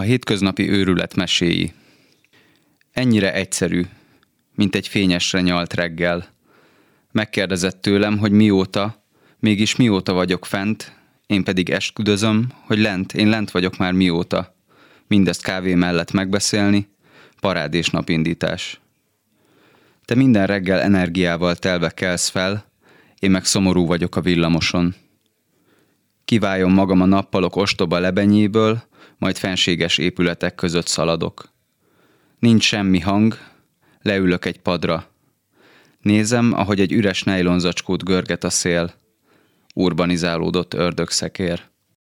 A hétköznapi őrület meséi. Ennyire egyszerű, mint egy fényesre nyalt reggel. Megkérdezett tőlem, hogy mióta, mégis mióta vagyok fent, én pedig esküdözöm, hogy lent, én lent vagyok már mióta. Mindezt kávé mellett megbeszélni, parád napindítás. Te minden reggel energiával telve kelsz fel, én meg szomorú vagyok a villamoson. Kiváljon magam a nappalok ostoba lebenyéből, majd fenséges épületek között szaladok. Nincs semmi hang, leülök egy padra. Nézem, ahogy egy üres nejlonzacskót görget a szél. Urbanizálódott ördögszekér.